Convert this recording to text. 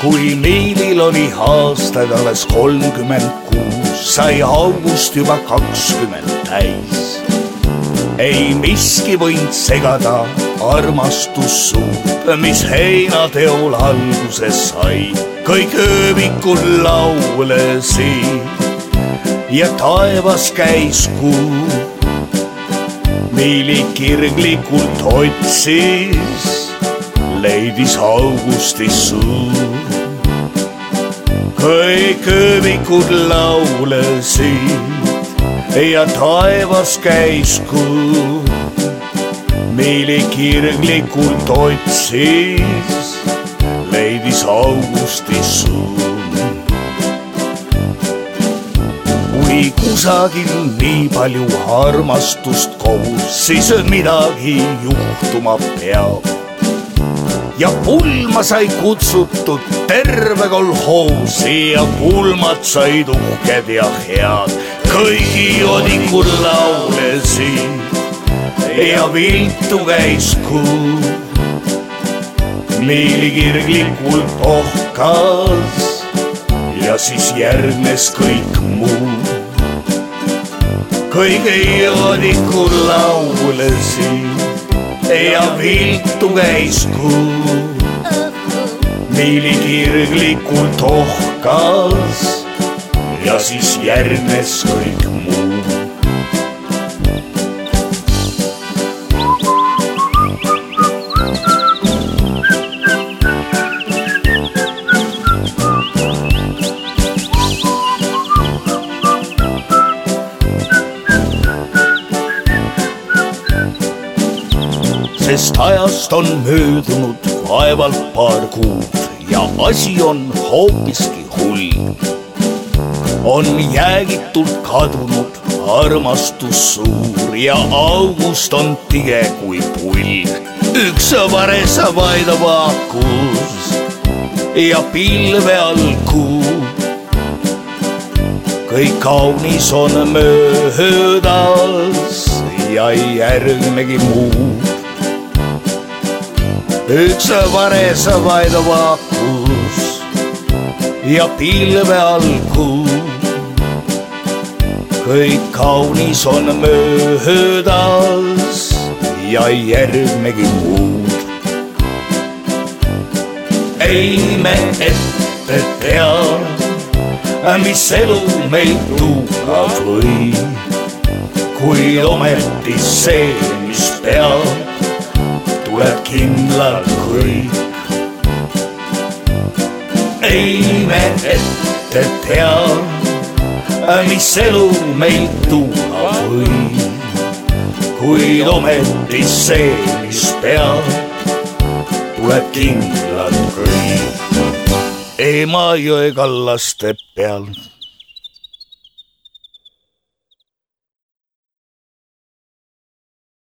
kui Miilil oli aastaid alles kolmkümmend kuus, sai august juba kakskümmend täis. ei miski võinud segada armastussuud, mis heinateol alguse sai. kõik ööbikul laulesid ja taevas käis kuu. Miili kirglikult otsis leidis augustis suu. kõik ööbikud laulasid ja taevas käis kuu. meili kirglikult otsis, leidis augustis suu. kui kusagil nii palju armastust koos, siis midagi juhtuma peab ja pulma sai kutsutud terve kolhoosi ja pulmad said uhked ja head. kõigi jodikud laulesid ja viltu käis kuu. Liili kirglikult ohkas ja siis järgnes kõik muu. kõigi jodikud laulesid ja viltu käis kuu. Miili kirglikult ohkas ja siis järgnes kõik muu. Sest ajast on möödunud vaevalt paar kuud ja asi on hoopiski hull. on jäägitult kadunud armastus suur ja august on tige kui pull. üks vares vaidab akus ja pilve all kuu. kõik kaunis on möödas ja järgnegi muud üks vares vaid vaakus ja pilve all kuu. kõik kaunis on möödas ja ei järgnegi muud. ei me ette tea, mis elu meid tuua võib, kuid ometi see, mis peab tuleb kindlalt kõik. ei me ette tea, mis elu meilt tuua võib, kuid ometi see, mis peab, tuleb kindlalt kõik. Emajõe kallaste peal